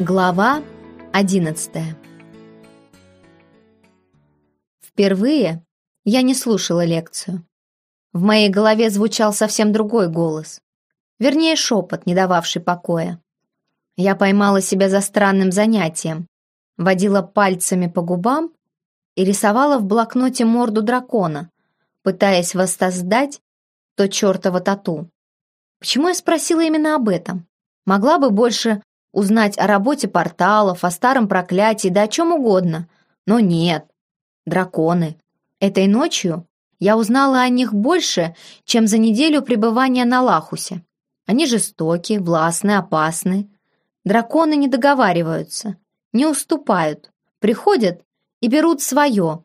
Глава одиннадцатая Впервые я не слушала лекцию. В моей голове звучал совсем другой голос. Вернее, шепот, не дававший покоя. Я поймала себя за странным занятием, водила пальцами по губам и рисовала в блокноте морду дракона, пытаясь воссоздать то чертово тату. Почему я спросила именно об этом? Могла бы больше узнать о работе порталов, о старом проклятии, да о чем угодно. Но нет. Драконы. Этой ночью я узнала о них больше, чем за неделю пребывания на Лахусе. Они жестоки, властны, опасны. Драконы не договариваются, не уступают, приходят и берут свое,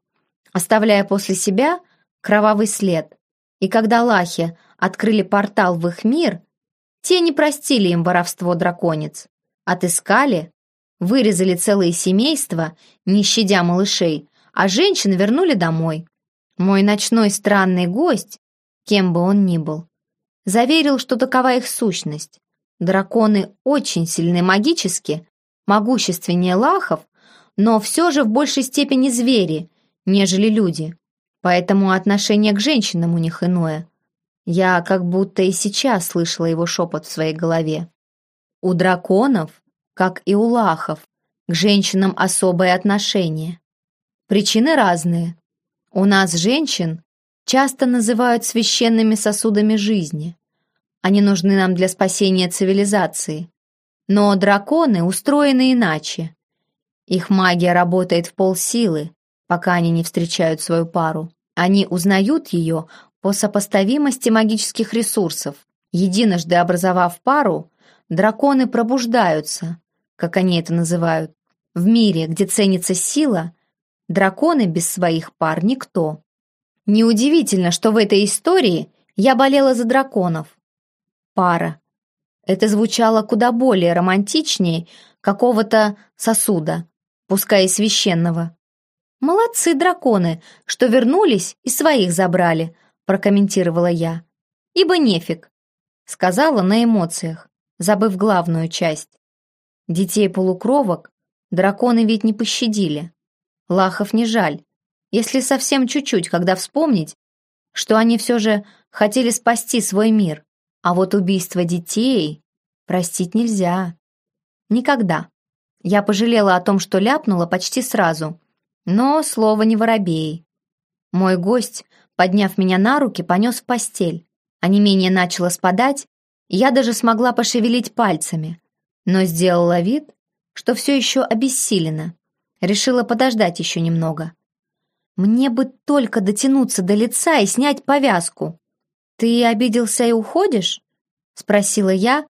оставляя после себя кровавый след. И когда лахи открыли портал в их мир, те не простили им воровство драконец. Отыскали, вырезали целые семейства, не щадя малышей, а женщин вернули домой. Мой ночной странный гость, кем бы он ни был, заверил, что такова их сущность. Драконы очень сильны магически, могущественнее лахов, но все же в большей степени звери, нежели люди. Поэтому отношение к женщинам у них иное. Я как будто и сейчас слышала его шепот в своей голове. У драконов, как и у лахов, к женщинам особое отношение. Причины разные. У нас женщин часто называют священными сосудами жизни. Они нужны нам для спасения цивилизации. Но драконы устроены иначе. Их магия работает в полсилы, пока они не встречают свою пару. Они узнают ее по сопоставимости магических ресурсов. Единожды образовав пару, драконы пробуждаются, как они это называют. В мире, где ценится сила, драконы без своих пар никто. Неудивительно, что в этой истории я болела за драконов. Пара. Это звучало куда более романтичнее какого-то сосуда, пускай и священного. «Молодцы драконы, что вернулись и своих забрали», прокомментировала я. «Ибо нефиг», сказала на эмоциях, забыв главную часть. Детей-полукровок драконы ведь не пощадили. Лахов не жаль, если совсем чуть-чуть, когда вспомнить, что они все же хотели спасти свой мир, а вот убийство детей простить нельзя. Никогда. Я пожалела о том, что ляпнула почти сразу, но слово не воробей. Мой гость, подняв меня на руки, понес в постель. А не менее начало спадать, я даже смогла пошевелить пальцами, но сделала вид, что все еще обессилена. Решила подождать еще немного. Мне бы только дотянуться до лица и снять повязку. «Ты обиделся и уходишь?» — спросила я,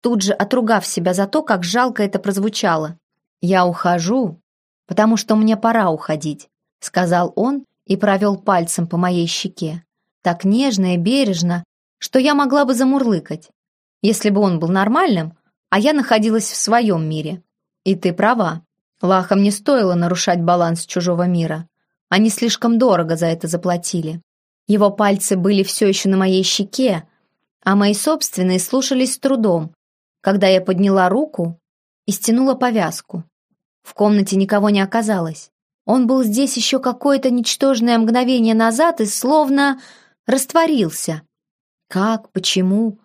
тут же отругав себя за то, как жалко это прозвучало. «Я ухожу, потому что мне пора уходить», — сказал он и провел пальцем по моей щеке. Так нежно и бережно, что я могла бы замурлыкать, если бы он был нормальным, а я находилась в своем мире. И ты права. Лахам не стоило нарушать баланс чужого мира. Они слишком дорого за это заплатили. Его пальцы были все еще на моей щеке, а мои собственные слушались с трудом, когда я подняла руку и стянула повязку. В комнате никого не оказалось. Он был здесь еще какое-то ничтожное мгновение назад и словно растворился. Как? Почему?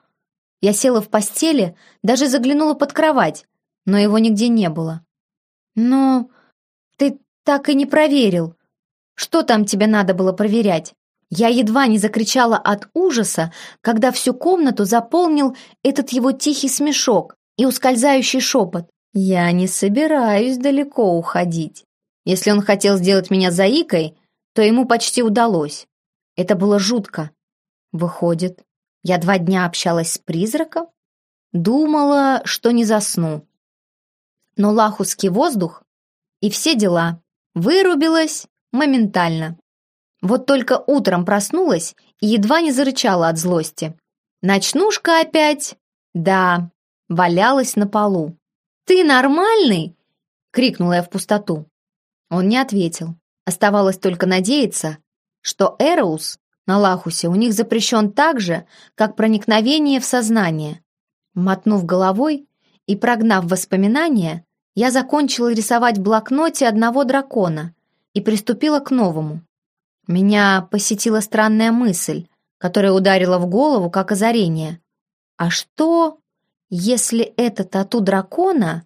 Я села в постели, даже заглянула под кровать, но его нигде не было. «Но ты так и не проверил. Что там тебе надо было проверять?» Я едва не закричала от ужаса, когда всю комнату заполнил этот его тихий смешок и ускользающий шепот. Я не собираюсь далеко уходить. Если он хотел сделать меня заикой, то ему почти удалось. Это было жутко. Выходит, я два дня общалась с призраком? Думала, что не засну. Но лахусский воздух и все дела. Вырубилась моментально. Вот только утром проснулась и едва не зарычала от злости. Ночнушка опять, да, валялась на полу. «Ты нормальный?» — крикнула я в пустоту. Он не ответил. Оставалось только надеяться, что Эроус на Лахусе у них запрещен так же, как проникновение в сознание. Мотнув головой и прогнав воспоминания, я закончила рисовать в блокноте одного дракона и приступила к новому. Меня посетила странная мысль, которая ударила в голову как озарение. А что, если это тату дракона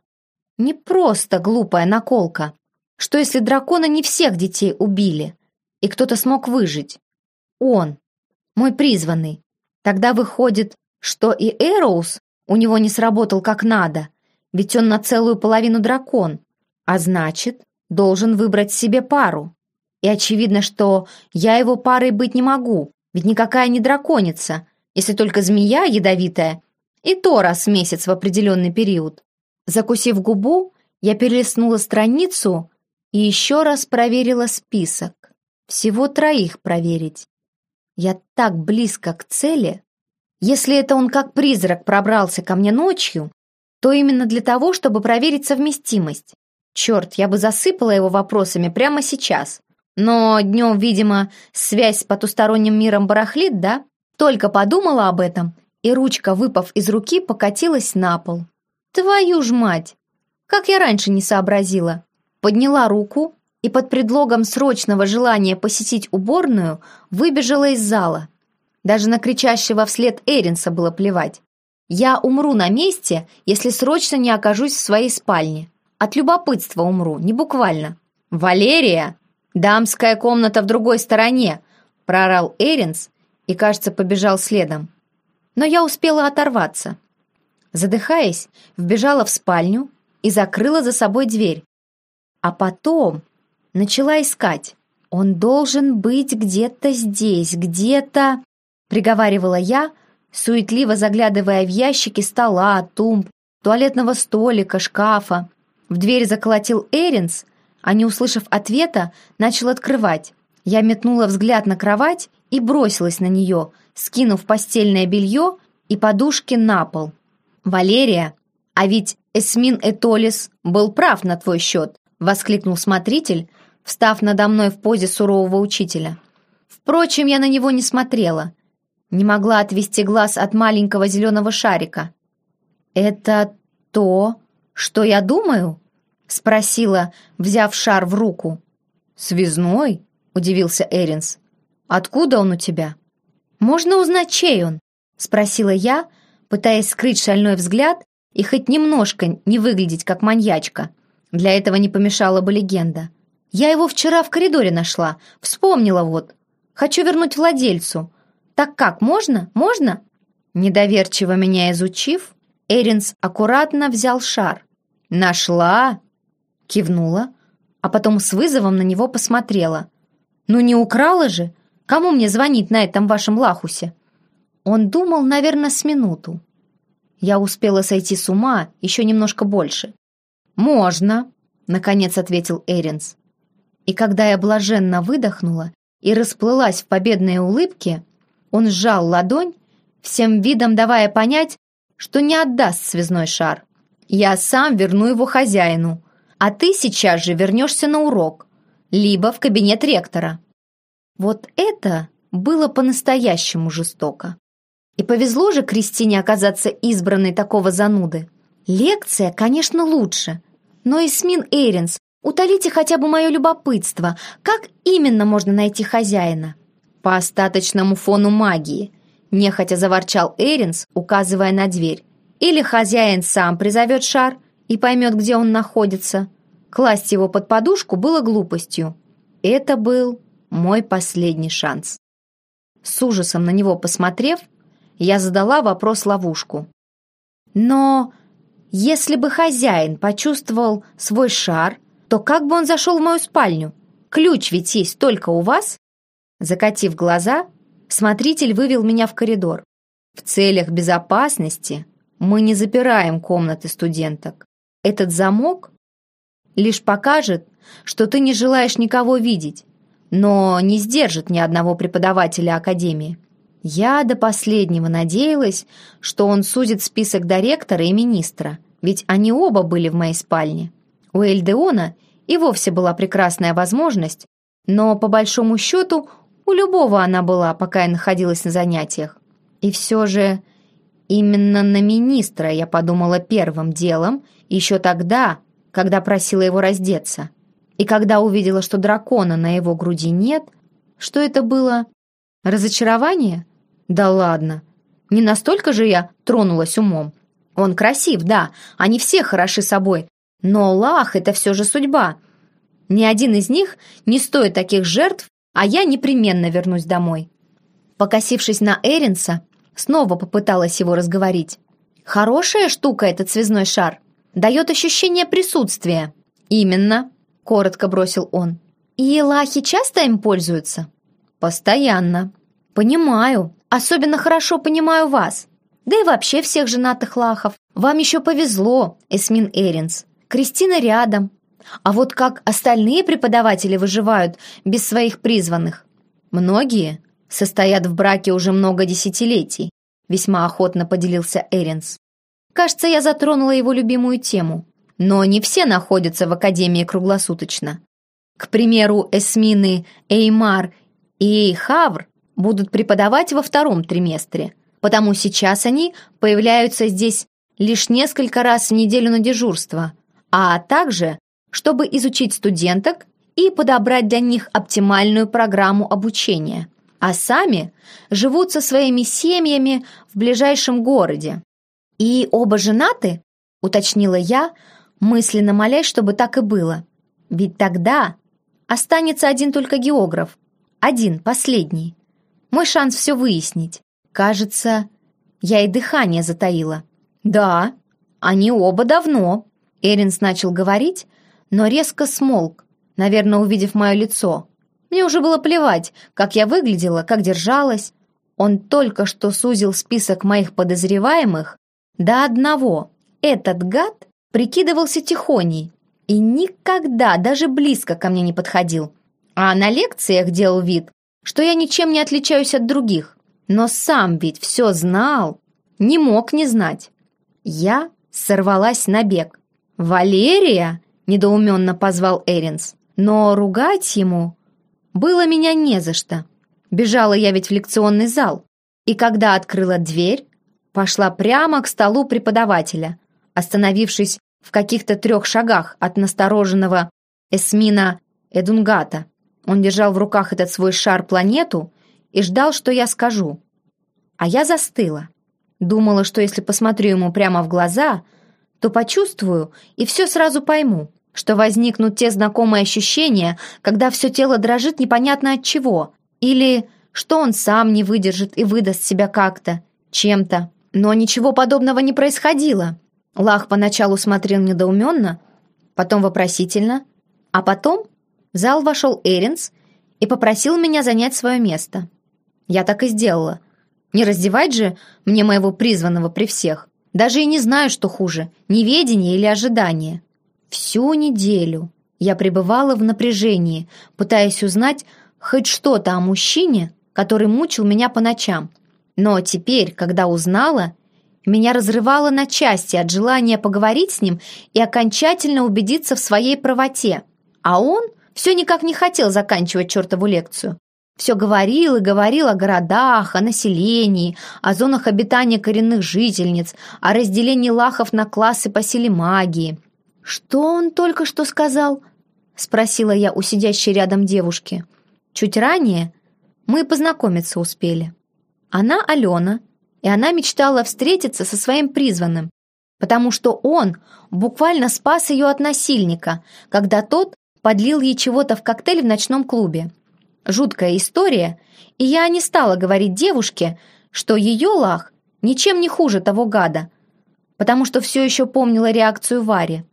не просто глупая наколка? Что если дракона не всех детей убили, и кто-то смог выжить? Он, мой призванный. Тогда выходит, что и Эроуз у него не сработал как надо, ведь он на целую половину дракон, а значит, должен выбрать себе пару. И очевидно, что я его парой быть не могу, ведь никакая не драконица, если только змея ядовитая, и то раз в месяц в определенный период. Закусив губу, я перелистнула страницу и еще раз проверила список. Всего троих проверить. Я так близко к цели. Если это он как призрак пробрался ко мне ночью, то именно для того, чтобы проверить совместимость. Черт, я бы засыпала его вопросами прямо сейчас. Но днем, видимо, связь с потусторонним миром барахлит, да? Только подумала об этом, и ручка, выпав из руки, покатилась на пол. Твою ж мать! Как я раньше не сообразила. Подняла руку и под предлогом срочного желания посетить уборную выбежала из зала. Даже на кричащего вслед Эринса было плевать. Я умру на месте, если срочно не окажусь в своей спальне. От любопытства умру, не буквально. «Валерия!» «Дамская комната в другой стороне!» — проорал Эринс и, кажется, побежал следом. Но я успела оторваться. Задыхаясь, вбежала в спальню и закрыла за собой дверь. А потом начала искать. «Он должен быть где-то здесь, где-то...» — приговаривала я, суетливо заглядывая в ящики стола, тумб, туалетного столика, шкафа. В дверь заколотил Эринс, а не услышав ответа, начал открывать. Я метнула взгляд на кровать и бросилась на нее, скинув постельное белье и подушки на пол. «Валерия, а ведь Эсмин Этолис был прав на твой счет», воскликнул смотритель, встав надо мной в позе сурового учителя. Впрочем, я на него не смотрела. Не могла отвести глаз от маленького зеленого шарика. «Это то, что я думаю?» спросила, взяв шар в руку. «Связной?» — удивился Эринс. «Откуда он у тебя?» «Можно узнать, чей он?» — спросила я, пытаясь скрыть шальной взгляд и хоть немножко не выглядеть как маньячка. Для этого не помешала бы легенда. «Я его вчера в коридоре нашла, вспомнила вот. Хочу вернуть владельцу. Так как, можно? Можно?» Недоверчиво меня изучив, Эринс аккуратно взял шар. «Нашла?» Кивнула, а потом с вызовом на него посмотрела. «Ну не украла же? Кому мне звонить на этом вашем лахусе?» Он думал, наверное, с минуту. Я успела сойти с ума еще немножко больше. «Можно», — наконец ответил Эринс. И когда я блаженно выдохнула и расплылась в победной улыбке, он сжал ладонь, всем видом давая понять, что не отдаст связной шар. «Я сам верну его хозяину», а ты сейчас же вернешься на урок, либо в кабинет ректора». Вот это было по-настоящему жестоко. И повезло же Кристине оказаться избранной такого зануды. Лекция, конечно, лучше, но Исмин Эйренс, утолите хотя бы мое любопытство, как именно можно найти хозяина? По остаточному фону магии, нехотя заворчал Эйренс, указывая на дверь. Или хозяин сам призовет шар, и поймет, где он находится. Класть его под подушку было глупостью. Это был мой последний шанс. С ужасом на него посмотрев, я задала вопрос-ловушку. Но если бы хозяин почувствовал свой шар, то как бы он зашел в мою спальню? Ключ ведь есть только у вас? Закатив глаза, смотритель вывел меня в коридор. В целях безопасности мы не запираем комнаты студенток. Этот замок лишь покажет, что ты не желаешь никого видеть, но не сдержит ни одного преподавателя Академии. Я до последнего надеялась, что он судит список до ректора и министра, ведь они оба были в моей спальне. У Эльдеона и вовсе была прекрасная возможность, но, по большому счету, у любого она была, пока я находилась на занятиях. И все же Именно на министра я подумала первым делом, еще тогда, когда просила его раздеться. И когда увидела, что дракона на его груди нет, что это было? Разочарование? Да ладно. Не настолько же я тронулась умом. Он красив, да, они все хороши собой. Но Лах — это все же судьба. Ни один из них не стоит таких жертв, а я непременно вернусь домой. Покосившись на Эринса, снова попыталась его разговорить. «Хорошая штука этот связной шар. Дает ощущение присутствия». «Именно», — коротко бросил он. «И лахи часто им пользуются?» «Постоянно». «Понимаю. Особенно хорошо понимаю вас. Да и вообще всех женатых лахов. Вам еще повезло, Эсмин Эринс. Кристина рядом. А вот как остальные преподаватели выживают без своих призванных? Многие состоят в браке уже много десятилетий, весьма охотно поделился Эринс. Кажется, я затронула его любимую тему. Но не все находятся в Академии круглосуточно. К примеру, Эсмины Эймар и Эйхавр будут преподавать во втором триместре, потому сейчас они появляются здесь лишь несколько раз в неделю на дежурство, а также, чтобы изучить студенток и подобрать для них оптимальную программу обучения, а сами живут со своими семьями в ближайшем городе. «И оба женаты?» — уточнила я, мысленно молясь, чтобы так и было. Ведь тогда останется один только географ, один, последний. Мой шанс все выяснить. Кажется, я и дыхание затаила. «Да, они оба давно», — Эринс начал говорить, но резко смолк, наверное, увидев мое лицо. Мне уже было плевать, как я выглядела, как держалась. Он только что сузил список моих подозреваемых до одного. Этот гад прикидывался тихоней и никогда даже близко ко мне не подходил. А на лекциях делал вид, что я ничем не отличаюсь от других. Но сам ведь все знал, не мог не знать. Я сорвалась на бег. «Валерия?» – недоуменно позвал Эринс. Но ругать ему было меня не за что. Бежала я ведь в лекционный зал. И когда открыла дверь, пошла прямо к столу преподавателя, остановившись в каких-то трех шагах от настороженного Эсмина Эдунгата. Он держал в руках этот свой шар-планету и ждал, что я скажу. А я застыла. Думала, что если посмотрю ему прямо в глаза, то почувствую и все сразу пойму, что возникнут те знакомые ощущения, когда все тело дрожит непонятно от чего, или что он сам не выдержит и выдаст себя как-то, чем-то. Но ничего подобного не происходило. Лах поначалу смотрел недоуменно, потом вопросительно, а потом в зал вошел Эринс и попросил меня занять свое место. Я так и сделала. Не раздевать же мне моего призванного при всех. Даже и не знаю, что хуже, неведение или ожидание. Всю неделю я пребывала в напряжении, пытаясь узнать хоть что-то о мужчине, который мучил меня по ночам. Но теперь, когда узнала, меня разрывало на части от желания поговорить с ним и окончательно убедиться в своей правоте. А он все никак не хотел заканчивать чертову лекцию. Все говорил и говорил о городах, о населении, о зонах обитания коренных жительниц, о разделении лахов на классы по силе магии. «Что он только что сказал?» — спросила я у сидящей рядом девушки. Чуть ранее мы познакомиться успели. Она Алена, и она мечтала встретиться со своим призванным, потому что он буквально спас ее от насильника, когда тот подлил ей чего-то в коктейль в ночном клубе. Жуткая история, и я не стала говорить девушке, что ее лах ничем не хуже того гада, потому что все еще помнила реакцию Вари.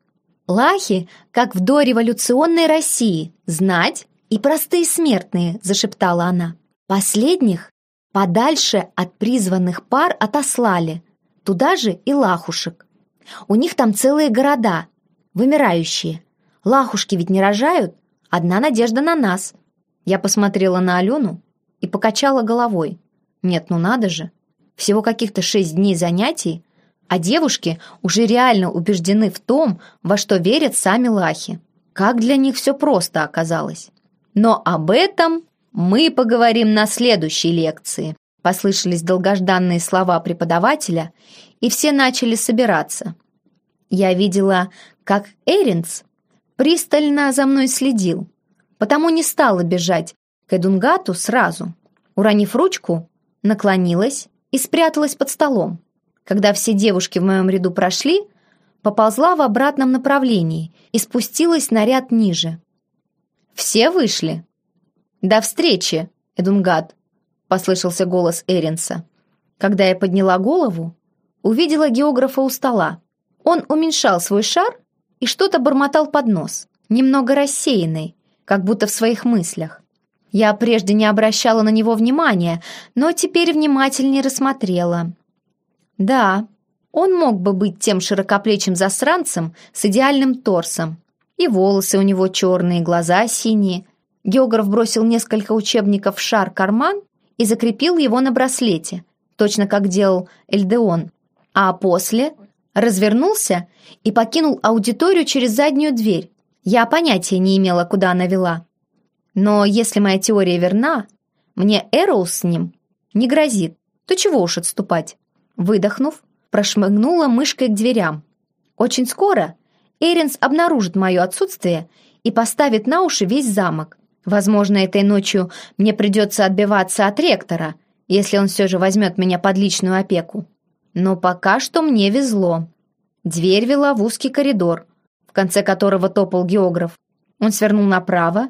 «Лахи, как в дореволюционной России, знать и простые смертные», — зашептала она. «Последних подальше от призванных пар отослали, туда же и лахушек. У них там целые города, вымирающие. Лахушки ведь не рожают, одна надежда на нас». Я посмотрела на Алену и покачала головой. Нет, ну надо же. Всего каких-то шесть дней занятий, а девушки уже реально убеждены в том, во что верят сами лахи. Как для них все просто оказалось. Но об этом мы поговорим на следующей лекции. Послышались долгожданные слова преподавателя, и все начали собираться. Я видела, как Эринс пристально за мной следил, потому не стала бежать к Эдунгату сразу. Уронив ручку, наклонилась и спряталась под столом. Когда все девушки в моем ряду прошли, поползла в обратном направлении и спустилась на ряд ниже. «Все вышли?» «До встречи, Эдунгат!» — послышался голос Эринса. Когда я подняла голову, увидела географа у стола. Он уменьшал свой шар и что-то бормотал под нос, немного рассеянный, как будто в своих мыслях. Я прежде не обращала на него внимания, но теперь внимательнее рассмотрела. Да, он мог бы быть тем широкоплечим засранцем с идеальным торсом. И волосы у него черные, глаза синие. Географ бросил несколько учебников в шар-карман и закрепил его на браслете, точно как делал Эльдеон. А после развернулся и покинул аудиторию через заднюю дверь. Я понятия не имела, куда она вела. Но если моя теория верна, мне Эроус с ним не грозит, то чего уж отступать? Выдохнув, прошмыгнула мышкой к дверям. Очень скоро Эринс обнаружит мое отсутствие и поставит на уши весь замок. Возможно, этой ночью мне придется отбиваться от ректора, если он все же возьмет меня под личную опеку. Но пока что мне везло. Дверь вела в узкий коридор, в конце которого топал географ. Он свернул направо,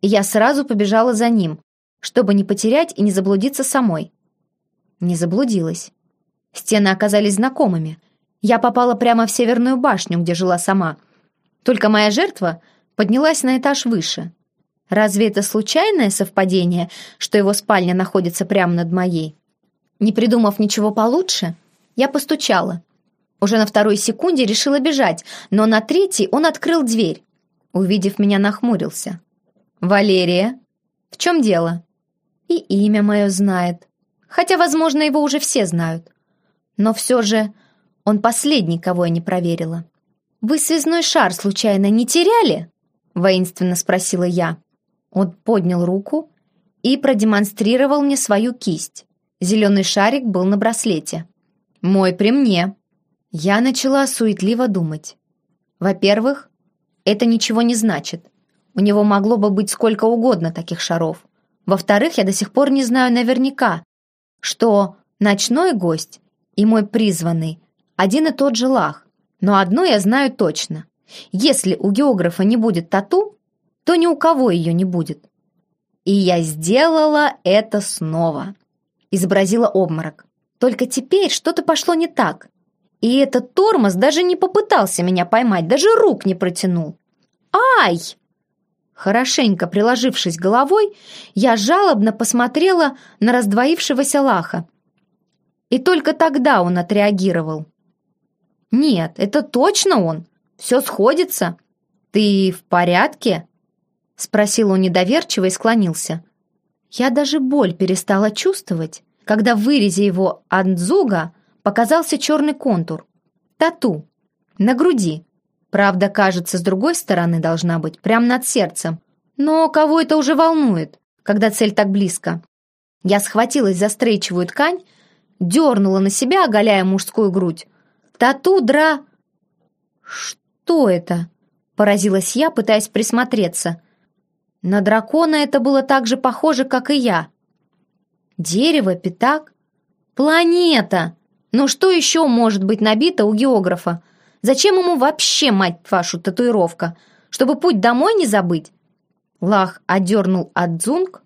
и я сразу побежала за ним, чтобы не потерять и не заблудиться самой. Не заблудилась. Стены оказались знакомыми. Я попала прямо в северную башню, где жила сама. Только моя жертва поднялась на этаж выше. Разве это случайное совпадение, что его спальня находится прямо над моей? Не придумав ничего получше, я постучала. Уже на второй секунде решила бежать, но на третьей он открыл дверь. Увидев меня, нахмурился. «Валерия, в чем дело?» И имя мое знает. Хотя, возможно, его уже все знают. Но все же он последний, кого я не проверила. «Вы связной шар случайно не теряли?» воинственно спросила я. Он поднял руку и продемонстрировал мне свою кисть. Зеленый шарик был на браслете. «Мой при мне». Я начала суетливо думать. Во-первых, это ничего не значит. У него могло бы быть сколько угодно таких шаров. Во-вторых, я до сих пор не знаю наверняка, что ночной гость и мой призванный один и тот же лах. Но одно я знаю точно. Если у географа не будет тату, то ни у кого ее не будет. И я сделала это снова. Изобразила обморок. Только теперь что-то пошло не так. И этот тормоз даже не попытался меня поймать, даже рук не протянул. «Ай!» Хорошенько приложившись головой, я жалобно посмотрела на раздвоившегося лаха. И только тогда он отреагировал. «Нет, это точно он. Все сходится. Ты в порядке?» Спросил он недоверчиво и склонился. Я даже боль перестала чувствовать, когда в вырезе его андзуга показался черный контур. Тату. На груди. Правда, кажется, с другой стороны должна быть, прямо над сердцем. Но кого это уже волнует, когда цель так близко? Я схватилась за стрейчевую ткань, дернула на себя, оголяя мужскую грудь. Тату дра... Что это? Поразилась я, пытаясь присмотреться. На дракона это было так же похоже, как и я. Дерево, пятак, планета. Но что еще может быть набито у географа? Зачем ему вообще, мать вашу, татуировка? Чтобы путь домой не забыть? Лах одернул от дзунг,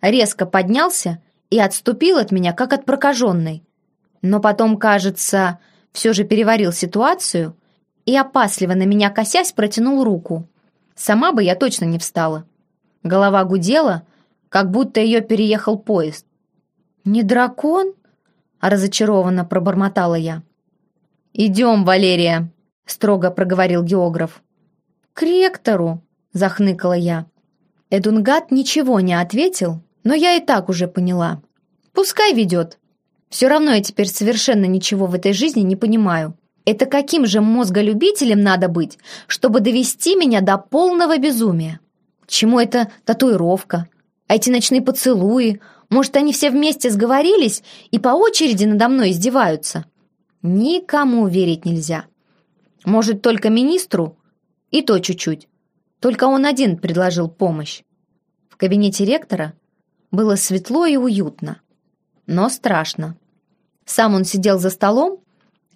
резко поднялся и отступил от меня, как от прокаженной. Но потом, кажется, все же переварил ситуацию и, опасливо на меня косясь, протянул руку. Сама бы я точно не встала. Голова гудела, как будто ее переехал поезд. «Не дракон?» — разочарованно пробормотала я. «Идем, Валерия», — строго проговорил географ. «К ректору», — захныкала я. Эдунгат ничего не ответил, но я и так уже поняла. Пускай ведет. Все равно я теперь совершенно ничего в этой жизни не понимаю. Это каким же мозголюбителем надо быть, чтобы довести меня до полного безумия? Чему эта татуировка? А эти ночные поцелуи? Может, они все вместе сговорились и по очереди надо мной издеваются? Никому верить нельзя. Может, только министру? И то чуть-чуть. Только он один предложил помощь. В кабинете ректора было светло и уютно, но страшно. Сам он сидел за столом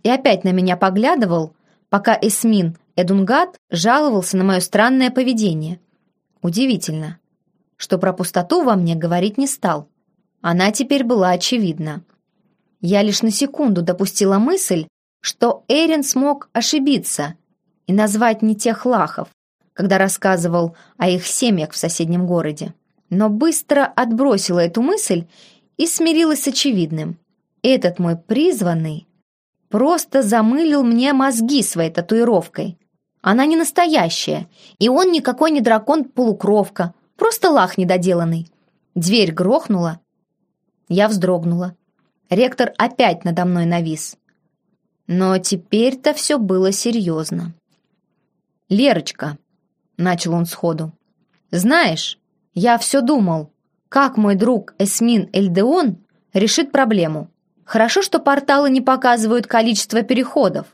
и опять на меня поглядывал, пока Эсмин Эдунгат жаловался на мое странное поведение. Удивительно, что про пустоту во мне говорить не стал. Она теперь была очевидна. Я лишь на секунду допустила мысль, что Эрин смог ошибиться и назвать не тех лахов, когда рассказывал о их семьях в соседнем городе. Но быстро отбросила эту мысль и смирилась с очевидным. Этот мой призванный просто замылил мне мозги своей татуировкой. Она не настоящая, и он никакой не дракон-полукровка, просто лах недоделанный. Дверь грохнула. Я вздрогнула. Ректор опять надо мной навис. Но теперь-то все было серьезно. «Лерочка», — начал он сходу, — «знаешь, я все думал, как мой друг Эсмин Эльдеон решит проблему. Хорошо, что порталы не показывают количество переходов,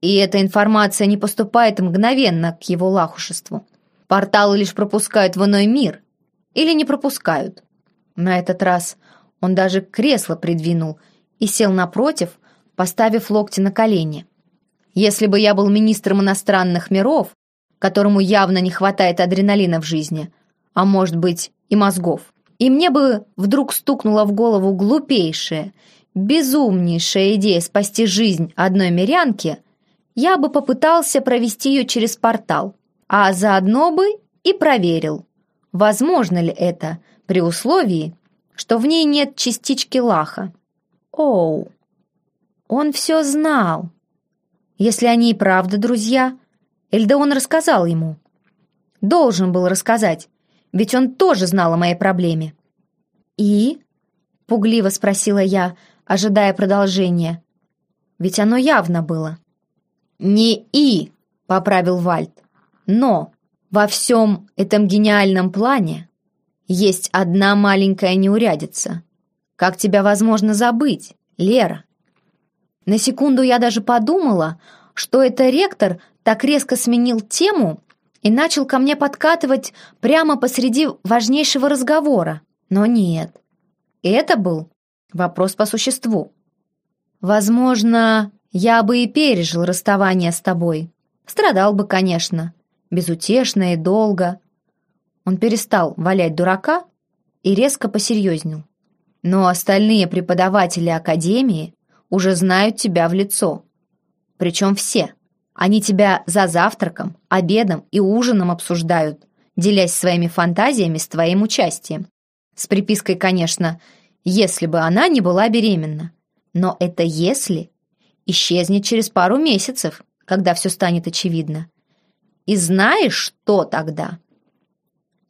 и эта информация не поступает мгновенно к его лахушеству. Порталы лишь пропускают в иной мир или не пропускают. На этот раз он даже кресло придвинул и сел напротив, поставив локти на колени. Если бы я был министром иностранных миров, которому явно не хватает адреналина в жизни, а может быть и мозгов, и мне бы вдруг стукнула в голову глупейшая, безумнейшая идея спасти жизнь одной мирянки, я бы попытался провести ее через портал, а заодно бы и проверил, возможно ли это при условии, что в ней нет частички лаха. Оу, он все знал. Если они и правда друзья, Эльдеон рассказал ему. Должен был рассказать, ведь он тоже знал о моей проблеме. «И?» — пугливо спросила я, ожидая продолжения. Ведь оно явно было. «Не «и», — поправил Вальд, — «но во всем этом гениальном плане есть одна маленькая неурядица. Как тебя возможно забыть, Лера?» На секунду я даже подумала, что это ректор так резко сменил тему и начал ко мне подкатывать прямо посреди важнейшего разговора. Но нет. Это был вопрос по существу. Возможно, я бы и пережил расставание с тобой. Страдал бы, конечно, безутешно и долго. Он перестал валять дурака и резко посерьезнел. Но остальные преподаватели Академии уже знают тебя в лицо. Причем все. Они тебя за завтраком, обедом и ужином обсуждают, делясь своими фантазиями с твоим участием. С припиской, конечно, если бы она не была беременна. Но это «если» исчезнет через пару месяцев, когда все станет очевидно. И знаешь, что тогда?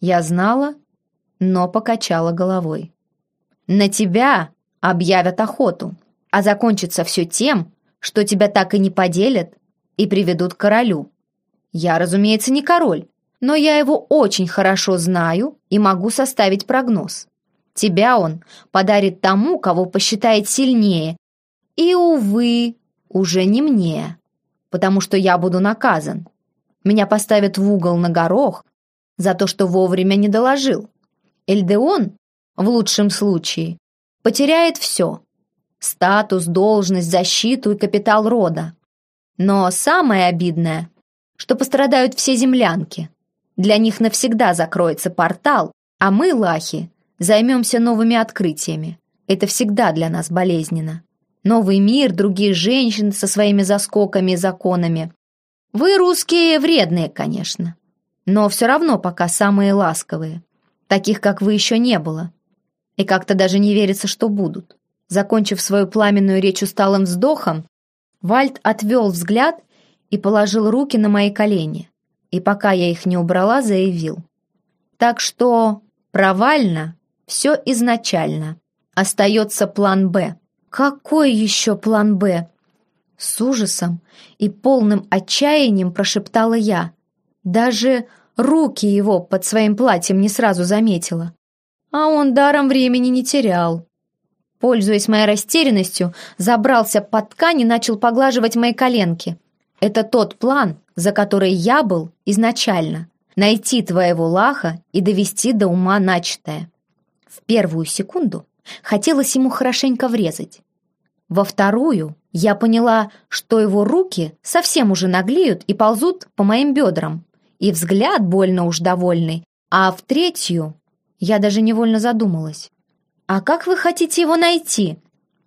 Я знала, но покачала головой. На тебя объявят охоту а закончится все тем, что тебя так и не поделят и приведут к королю. Я, разумеется, не король, но я его очень хорошо знаю и могу составить прогноз. Тебя он подарит тому, кого посчитает сильнее, и, увы, уже не мне, потому что я буду наказан. Меня поставят в угол на горох за то, что вовремя не доложил. Эльдеон, в лучшем случае, потеряет все, статус, должность, защиту и капитал рода. Но самое обидное, что пострадают все землянки. Для них навсегда закроется портал, а мы, лахи, займемся новыми открытиями. Это всегда для нас болезненно. Новый мир, другие женщины со своими заскоками и законами. Вы, русские, вредные, конечно. Но все равно пока самые ласковые. Таких, как вы, еще не было. И как-то даже не верится, что будут. Закончив свою пламенную речь усталым вздохом, Вальд отвел взгляд и положил руки на мои колени. И пока я их не убрала, заявил. Так что провально все изначально. Остается план «Б». Какой еще план «Б»? С ужасом и полным отчаянием прошептала я. Даже руки его под своим платьем не сразу заметила. А он даром времени не терял. Пользуясь моей растерянностью, забрался под ткань и начал поглаживать мои коленки. Это тот план, за который я был изначально. Найти твоего лаха и довести до ума начатое. В первую секунду хотелось ему хорошенько врезать. Во вторую я поняла, что его руки совсем уже наглеют и ползут по моим бедрам, и взгляд больно уж довольный, а в третью я даже невольно задумалась. «А как вы хотите его найти?»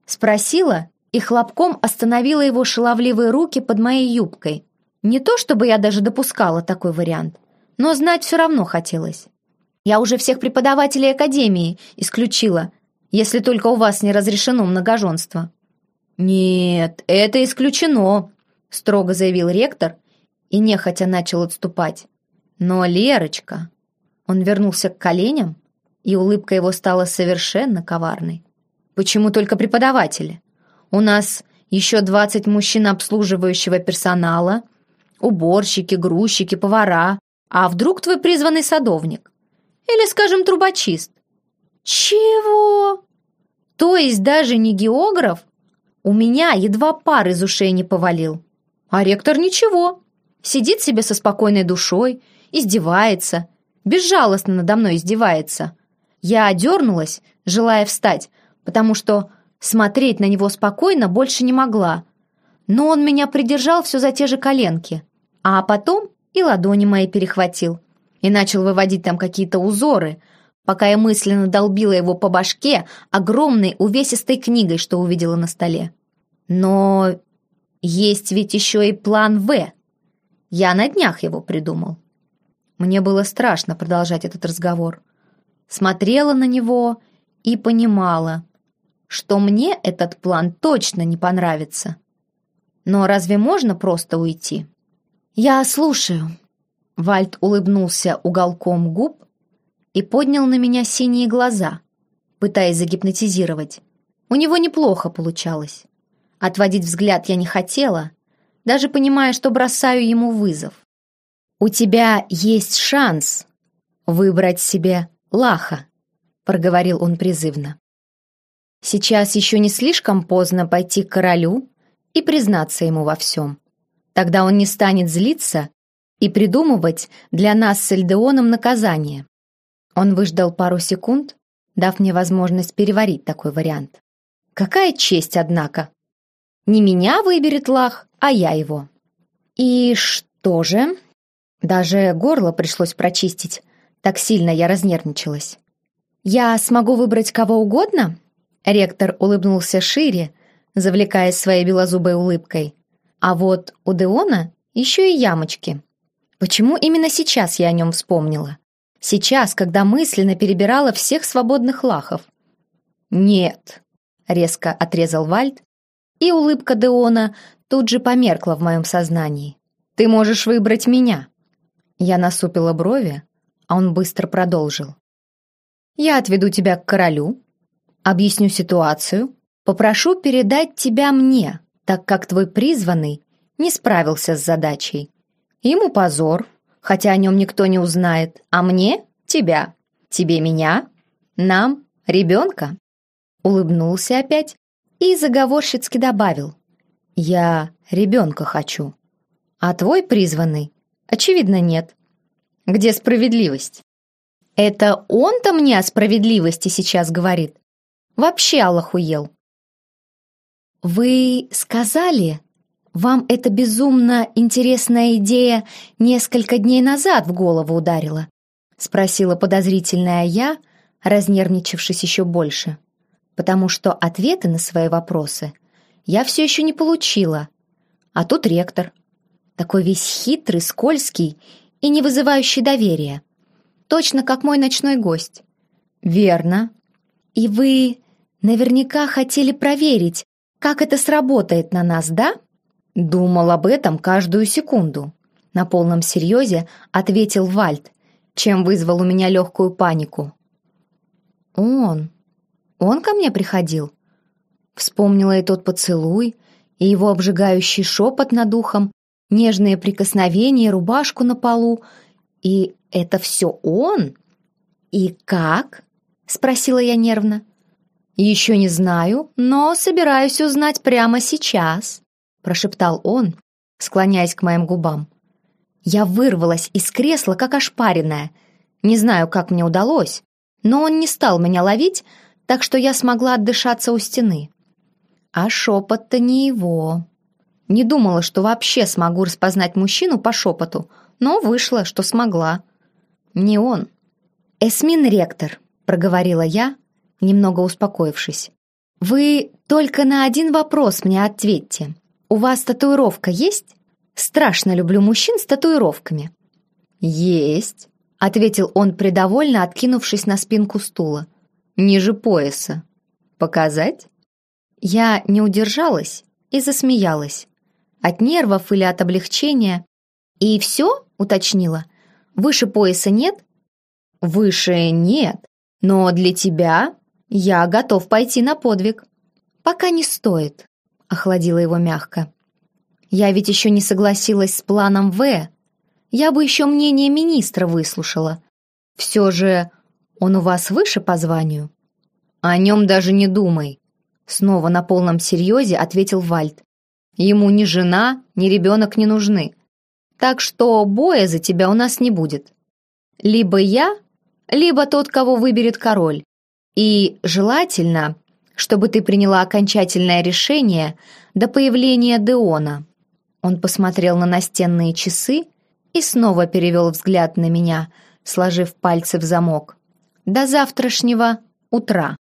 Спросила и хлопком остановила его шаловливые руки под моей юбкой. Не то чтобы я даже допускала такой вариант, но знать все равно хотелось. Я уже всех преподавателей академии исключила, если только у вас не разрешено многоженство. «Нет, это исключено», — строго заявил ректор и нехотя начал отступать. «Но, Лерочка...» Он вернулся к коленям, и улыбка его стала совершенно коварной. «Почему только преподаватели? У нас еще двадцать мужчин обслуживающего персонала, уборщики, грузчики, повара. А вдруг твой призванный садовник? Или, скажем, трубочист?» «Чего?» «То есть даже не географ?» У меня едва пар из ушей не повалил. А ректор ничего. Сидит себе со спокойной душой, издевается, безжалостно надо мной издевается. Я одернулась, желая встать, потому что смотреть на него спокойно больше не могла. Но он меня придержал все за те же коленки, а потом и ладони мои перехватил и начал выводить там какие-то узоры, пока я мысленно долбила его по башке огромной увесистой книгой, что увидела на столе. Но есть ведь еще и план «В». Я на днях его придумал. Мне было страшно продолжать этот разговор. Смотрела на него и понимала, что мне этот план точно не понравится. Но разве можно просто уйти? «Я слушаю». Вальт улыбнулся уголком губ и поднял на меня синие глаза, пытаясь загипнотизировать. У него неплохо получалось. Отводить взгляд я не хотела, даже понимая, что бросаю ему вызов. «У тебя есть шанс выбрать себе Лаха», — проговорил он призывно. «Сейчас еще не слишком поздно пойти к королю и признаться ему во всем. Тогда он не станет злиться и придумывать для нас с Эльдеоном наказание. Он выждал пару секунд, дав мне возможность переварить такой вариант. Какая честь, однако! Не меня выберет Лах, а я его. И что же? Даже горло пришлось прочистить, так сильно я разнервничалась. «Я смогу выбрать кого угодно?» Ректор улыбнулся шире, завлекаясь своей белозубой улыбкой. А вот у Деона еще и ямочки. Почему именно сейчас я о нем вспомнила? Сейчас, когда мысленно перебирала всех свободных лахов. «Нет», — резко отрезал Вальд, и улыбка Деона тут же померкла в моем сознании. «Ты можешь выбрать меня». Я насупила брови, а он быстро продолжил. «Я отведу тебя к королю, объясню ситуацию, попрошу передать тебя мне, так как твой призванный не справился с задачей. Ему позор, хотя о нем никто не узнает, а мне — тебя, тебе — меня, нам — ребенка». Улыбнулся опять и заговорщицки добавил. «Я ребенка хочу, а твой призванный, очевидно, нет. Где справедливость?» «Это он-то мне о справедливости сейчас говорит? Вообще Аллах уел». «Вы сказали, вам эта безумно интересная идея несколько дней назад в голову ударила?» — спросила подозрительная я, разнервничавшись еще больше. Потому что ответы на свои вопросы я все еще не получила. А тут ректор. Такой весь хитрый, скользкий и не вызывающий доверия. Точно как мой ночной гость. «Верно. И вы наверняка хотели проверить, как это сработает на нас, да?» Думал об этом каждую секунду. На полном серьезе ответил Вальд, чем вызвал у меня легкую панику. Он, он ко мне приходил. Вспомнила и тот поцелуй, и его обжигающий шепот над ухом, нежные прикосновения, рубашку на полу. И это все он? И как? Спросила я нервно. Еще не знаю, но собираюсь узнать прямо сейчас прошептал он, склоняясь к моим губам. Я вырвалась из кресла, как ошпаренная. Не знаю, как мне удалось, но он не стал меня ловить, так что я смогла отдышаться у стены. А шепот-то не его. Не думала, что вообще смогу распознать мужчину по шепоту, но вышло, что смогла. Не он. «Эсмин ректор», — проговорила я, немного успокоившись. «Вы только на один вопрос мне ответьте. У вас татуировка есть? Страшно люблю мужчин с татуировками». «Есть», — ответил он придовольно, откинувшись на спинку стула. «Ниже пояса. Показать?» Я не удержалась и засмеялась. От нервов или от облегчения. «И все?» — уточнила. «Выше пояса нет?» «Выше нет, но для тебя я готов пойти на подвиг». «Пока не стоит», — охладила его мягко. «Я ведь еще не согласилась с планом В. Я бы еще мнение министра выслушала. Все же он у вас выше по званию?» «О нем даже не думай», — снова на полном серьезе ответил Вальд. «Ему ни жена, ни ребенок не нужны. Так что боя за тебя у нас не будет. Либо я, либо тот, кого выберет король. И желательно, чтобы ты приняла окончательное решение до появления Деона». Он посмотрел на настенные часы и снова перевел взгляд на меня, сложив пальцы в замок. «До завтрашнего утра».